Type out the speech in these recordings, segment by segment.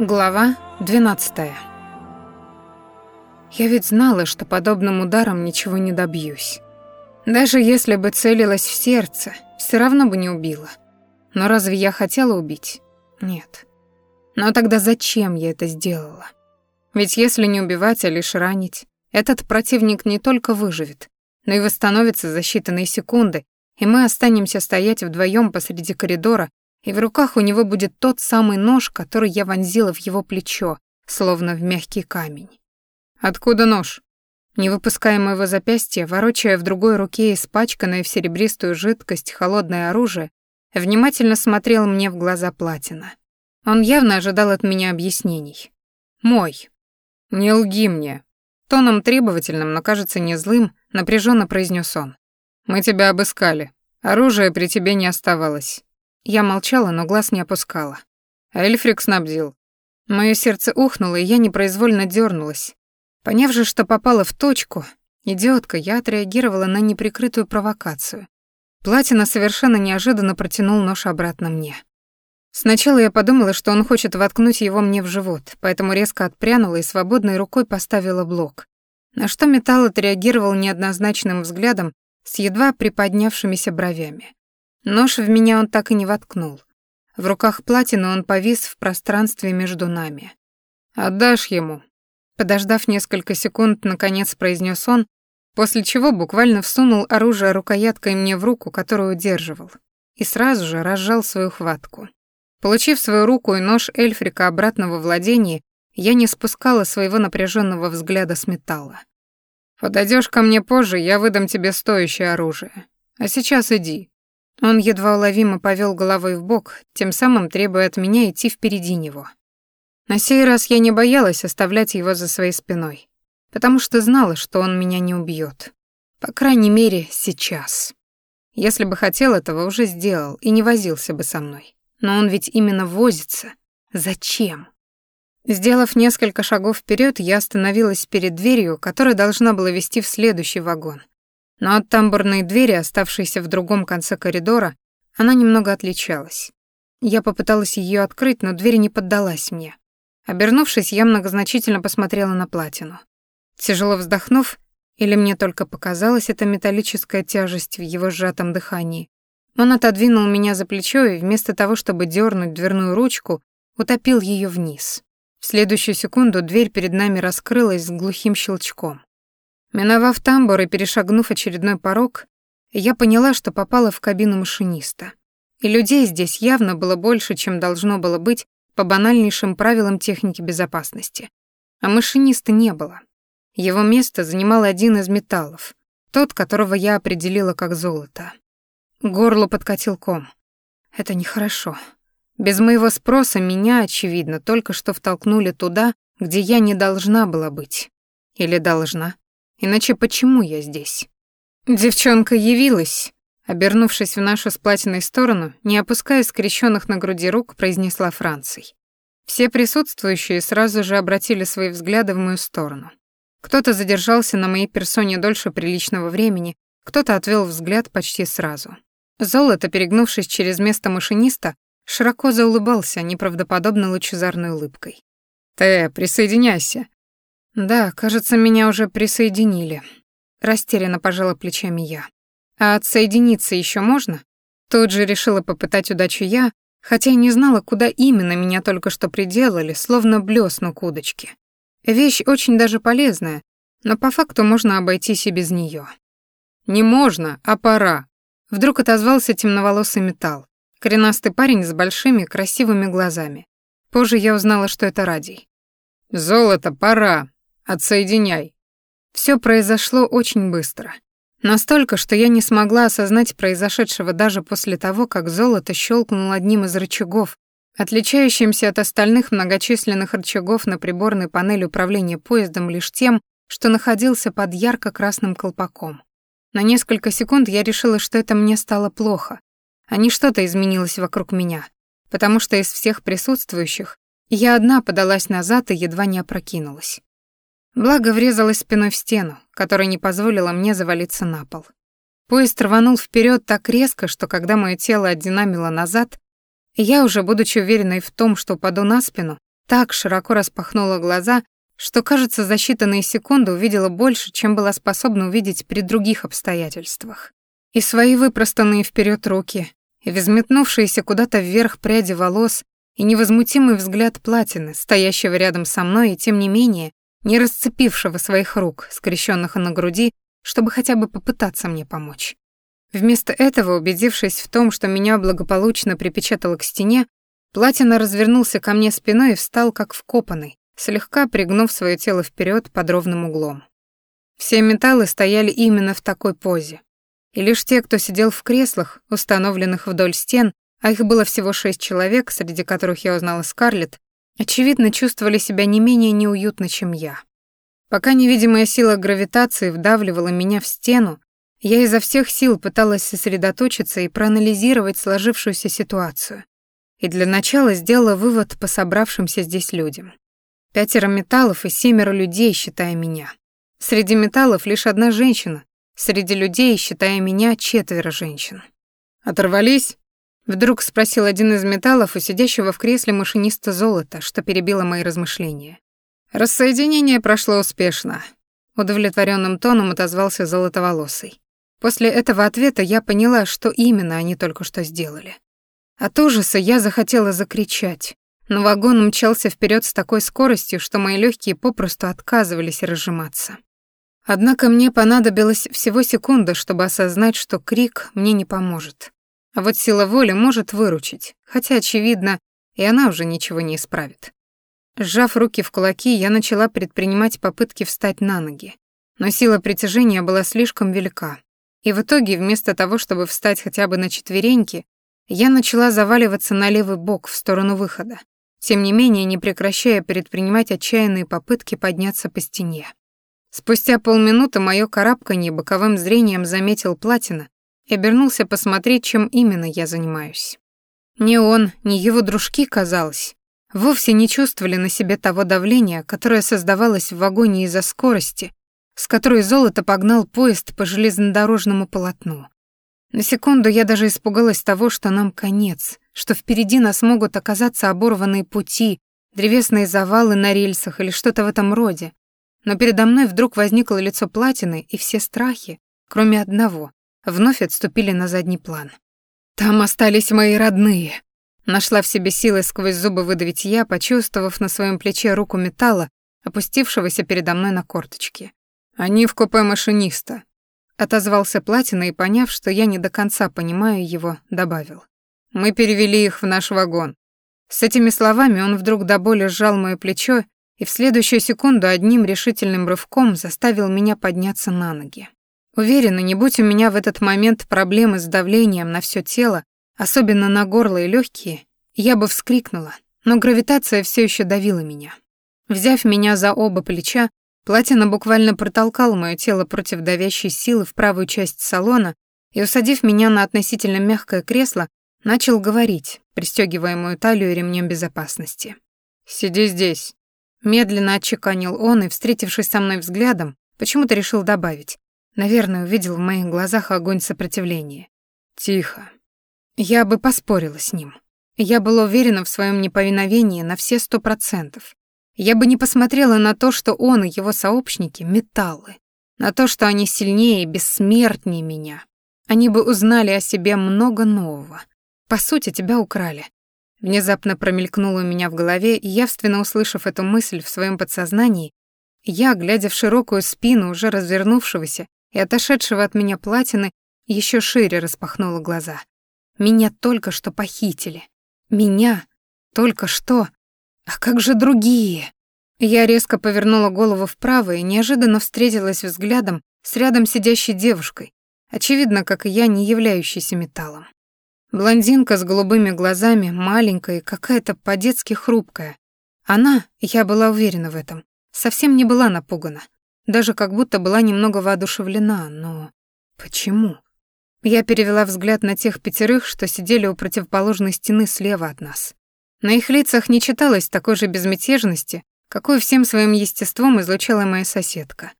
Глава 12. Я ведь знала, что подобным ударом ничего не добьюсь. Даже если бы целилась в сердце, все равно бы не убила. Но разве я хотела убить? Нет. Но тогда зачем я это сделала? Ведь если не убивать, а лишь ранить, этот противник не только выживет, но и восстановится за считанные секунды, и мы останемся стоять вдвоем посреди коридора и в руках у него будет тот самый нож, который я вонзила в его плечо, словно в мягкий камень. «Откуда нож?» Не выпуская моего запястья, ворочая в другой руке испачканное в серебристую жидкость холодное оружие, внимательно смотрел мне в глаза Платина. Он явно ожидал от меня объяснений. «Мой». «Не лги мне». Тоном требовательным, но, кажется, не злым, напряженно произнес он. «Мы тебя обыскали. Оружия при тебе не оставалось. Я молчала, но глаз не опускала. Эльфрик снабдил. Моё сердце ухнуло, и я непроизвольно дернулась. Поняв же, что попала в точку, идиотка, я отреагировала на неприкрытую провокацию. Платина совершенно неожиданно протянул нож обратно мне. Сначала я подумала, что он хочет воткнуть его мне в живот, поэтому резко отпрянула и свободной рукой поставила блок. На что металл отреагировал неоднозначным взглядом с едва приподнявшимися бровями. Нож в меня он так и не воткнул. В руках платины он повис в пространстве между нами. «Отдашь ему?» Подождав несколько секунд, наконец произнес он, после чего буквально всунул оружие рукояткой мне в руку, которую удерживал, и сразу же разжал свою хватку. Получив свою руку и нож Эльфрика обратно во владение, я не спускала своего напряженного взгляда с металла. Подойдешь ко мне позже, я выдам тебе стоящее оружие. А сейчас иди. Он едва уловимо повел головой в бок, тем самым требуя от меня идти впереди него. На сей раз я не боялась оставлять его за своей спиной, потому что знала, что он меня не убьет. По крайней мере, сейчас. Если бы хотел этого, уже сделал и не возился бы со мной. Но он ведь именно возится. Зачем? Сделав несколько шагов вперед, я остановилась перед дверью, которая должна была вести в следующий вагон — но от тамбурной двери, оставшейся в другом конце коридора, она немного отличалась. Я попыталась ее открыть, но дверь не поддалась мне. Обернувшись, я многозначительно посмотрела на платину. Тяжело вздохнув, или мне только показалась эта металлическая тяжесть в его сжатом дыхании, он отодвинул меня за плечо и вместо того, чтобы дернуть дверную ручку, утопил ее вниз. В следующую секунду дверь перед нами раскрылась с глухим щелчком. Миновав тамбур и перешагнув очередной порог, я поняла, что попала в кабину машиниста. И людей здесь явно было больше, чем должно было быть по банальнейшим правилам техники безопасности. А машиниста не было. Его место занимал один из металлов, тот, которого я определила как золото. Горло подкатил ком. Это нехорошо. Без моего спроса меня, очевидно, только что втолкнули туда, где я не должна была быть. Или должна. Иначе почему я здесь? Девчонка явилась, обернувшись в нашу сплатенную сторону, не опуская скрещенных на груди рук, произнесла Франций. Все присутствующие сразу же обратили свои взгляды в мою сторону. Кто-то задержался на моей персоне дольше приличного времени, кто-то отвел взгляд почти сразу. Золото, перегнувшись через место машиниста, широко заулыбался неправдоподобно лучезарной улыбкой. «Ты присоединяйся», да, кажется, меня уже присоединили. Растерянно пожала плечами я. А отсоединиться еще можно? Тут же решила попытать удачу я, хотя и не знала, куда именно меня только что приделали, словно блесну к удочке. Вещь очень даже полезная, но по факту можно обойтись и без нее. «Не можно, а пора», — вдруг отозвался темноволосый металл, коренастый парень с большими красивыми глазами. Позже я узнала, что это Радий. «Золото, пора», Отсоединяй. Все произошло очень быстро. Настолько, что я не смогла осознать произошедшего даже после того, как золото щелкнул одним из рычагов, отличающимся от остальных многочисленных рычагов на приборной панели управления поездом лишь тем, что находился под ярко-красным колпаком. На несколько секунд я решила, что это мне стало плохо, а не что-то изменилось вокруг меня, потому что из всех присутствующих я одна подалась назад и едва не опрокинулась. Благо врезалась спиной в стену, которая не позволила мне завалиться на пол. Поезд рванул вперед так резко, что когда мое тело отдинамило назад, я уже, будучи уверенной в том, что упаду на спину, так широко распахнула глаза, что, кажется, за считанные секунды увидела больше, чем была способна увидеть при других обстоятельствах. И свои выпростанные вперед руки, и взметнувшиеся куда-то вверх пряди волос, и невозмутимый взгляд платины, стоящего рядом со мной и, тем не менее, не расцепившего своих рук, скрещенных на груди, чтобы хотя бы попытаться мне помочь. Вместо этого, убедившись в том, что меня благополучно припечатало к стене, Платина развернулся ко мне спиной и встал как вкопанный, слегка пригнув свое тело вперед под ровным углом. Все металлы стояли именно в такой позе. И лишь те, кто сидел в креслах, установленных вдоль стен, а их было всего шесть человек, среди которых я узнала Скарлетт, очевидно, чувствовали себя не менее неуютно, чем я. Пока невидимая сила гравитации вдавливала меня в стену, я изо всех сил пыталась сосредоточиться и проанализировать сложившуюся ситуацию. И для начала сделала вывод по собравшимся здесь людям. Пятеро металлов и семеро людей, считая меня. Среди металлов лишь одна женщина, среди людей, считая меня, четверо женщин. «Оторвались?» Вдруг спросил один из металлов у сидящего в кресле машиниста золота, что перебило мои размышления. Рассоединение прошло успешно. Удовлетворенным тоном отозвался золотоволосый. После этого ответа я поняла, что именно они только что сделали. От ужаса я захотела закричать, но вагон мчался вперед с такой скоростью, что мои легкие попросту отказывались разжиматься. Однако мне понадобилось всего секунда, чтобы осознать, что крик мне не поможет. А вот сила воли может выручить, хотя, очевидно, и она уже ничего не исправит. Сжав руки в кулаки, я начала предпринимать попытки встать на ноги. Но сила притяжения была слишком велика. И в итоге, вместо того, чтобы встать хотя бы на четвереньки, я начала заваливаться на левый бок в сторону выхода, тем не менее не прекращая предпринимать отчаянные попытки подняться по стене. Спустя полминуты моё карабканье боковым зрением заметил Платина и обернулся посмотреть, чем именно я занимаюсь. Ни он, ни его дружки, казалось, вовсе не чувствовали на себе того давления, которое создавалось в вагоне из-за скорости, с которой золото погнал поезд по железнодорожному полотну. На секунду я даже испугалась того, что нам конец, что впереди нас могут оказаться оборванные пути, древесные завалы на рельсах или что-то в этом роде. Но передо мной вдруг возникло лицо платины, и все страхи, кроме одного, вновь отступили на задний план. «Там остались мои родные», Нашла в себе силы сквозь зубы выдавить я, почувствовав на своем плече руку металла, опустившегося передо мной на корточки. «Они в купе машиниста», — отозвался Платина и, поняв, что я не до конца понимаю его, добавил. «Мы перевели их в наш вагон». С этими словами он вдруг до боли сжал моё плечо и в следующую секунду одним решительным рывком заставил меня подняться на ноги. Уверена, не будь у меня в этот момент проблемы с давлением на все тело, особенно на горло и легкие, я бы вскрикнула, но гравитация все еще давила меня. Взяв меня за оба плеча, Платина буквально протолкал мое тело против давящей силы в правую часть салона и, усадив меня на относительно мягкое кресло, начал говорить, пристегивая мою талию ремнем безопасности. «Сиди здесь». Медленно отчеканил он и, встретившись со мной взглядом, почему-то решил добавить. Наверное, увидел в моих глазах огонь сопротивления. Тихо. Я бы поспорила с ним. Я была уверена в своем неповиновении на все сто процентов. Я бы не посмотрела на то, что он и его сообщники — металлы. На то, что они сильнее и бессмертнее меня. Они бы узнали о себе много нового. По сути, тебя украли. Внезапно промелькнуло у меня в голове, и явственно услышав эту мысль в своем подсознании, я, глядя в широкую спину уже развернувшегося и отошедшего от меня платины, еще шире распахнула глаза. Меня только что похитили. Меня только что. А как же другие? Я резко повернула голову вправо и неожиданно встретилась взглядом с рядом сидящей девушкой, очевидно, как и я, не являющейся металлом. Блондинка с голубыми глазами, маленькая какая-то по-детски хрупкая. Она, я была уверена в этом, совсем не была напугана даже как будто была немного воодушевлена, но почему? Я перевела взгляд на тех пятерых, что сидели у противоположной стены слева от нас. На их лицах не читалось такой же безмятежности, какой всем своим естеством излучала моя соседка.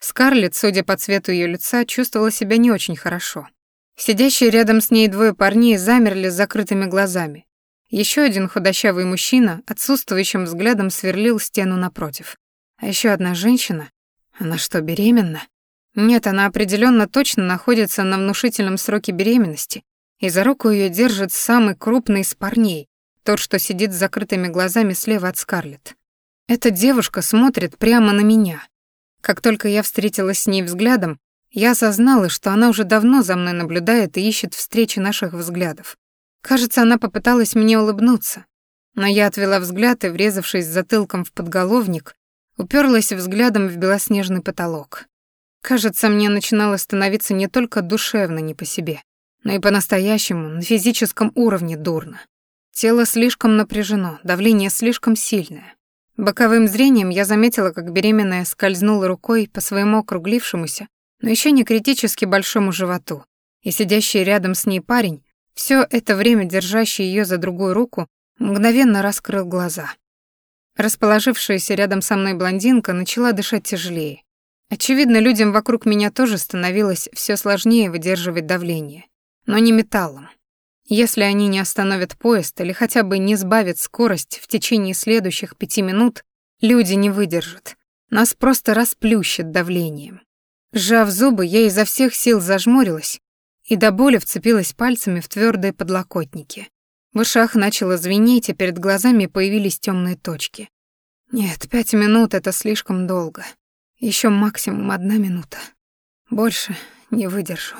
Скарлетт, судя по цвету ее лица, чувствовала себя не очень хорошо. Сидящие рядом с ней двое парней замерли с закрытыми глазами. Еще один худощавый мужчина отсутствующим взглядом сверлил стену напротив. А еще одна женщина. Она что, беременна? Нет, она определенно точно находится на внушительном сроке беременности, и за руку ее держит самый крупный из парней, тот, что сидит с закрытыми глазами слева от Скарлетт. Эта девушка смотрит прямо на меня. Как только я встретилась с ней взглядом, я осознала, что она уже давно за мной наблюдает и ищет встречи наших взглядов. Кажется, она попыталась мне улыбнуться, но я отвела взгляд и, врезавшись затылком в подголовник, уперлась взглядом в белоснежный потолок. Кажется, мне начинало становиться не только душевно не по себе, но и по-настоящему на физическом уровне дурно. Тело слишком напряжено, давление слишком сильное. Боковым зрением я заметила, как беременная скользнула рукой по своему округлившемуся, но еще не критически большому животу, и сидящий рядом с ней парень все это время держащий ее за другую руку, мгновенно раскрыл глаза. Расположившаяся рядом со мной блондинка начала дышать тяжелее. Очевидно, людям вокруг меня тоже становилось все сложнее выдерживать давление, но не металлом. Если они не остановят поезд или хотя бы не сбавят скорость в течение следующих пяти минут, люди не выдержат. Нас просто расплющит давлением. Сжав зубы, я изо всех сил зажмурилась и до боли вцепилась пальцами в твердые подлокотники. В ушах начало звенеть, и перед глазами появились темные точки. Нет, пять минут — это слишком долго. Еще максимум одна минута. Больше не выдержу.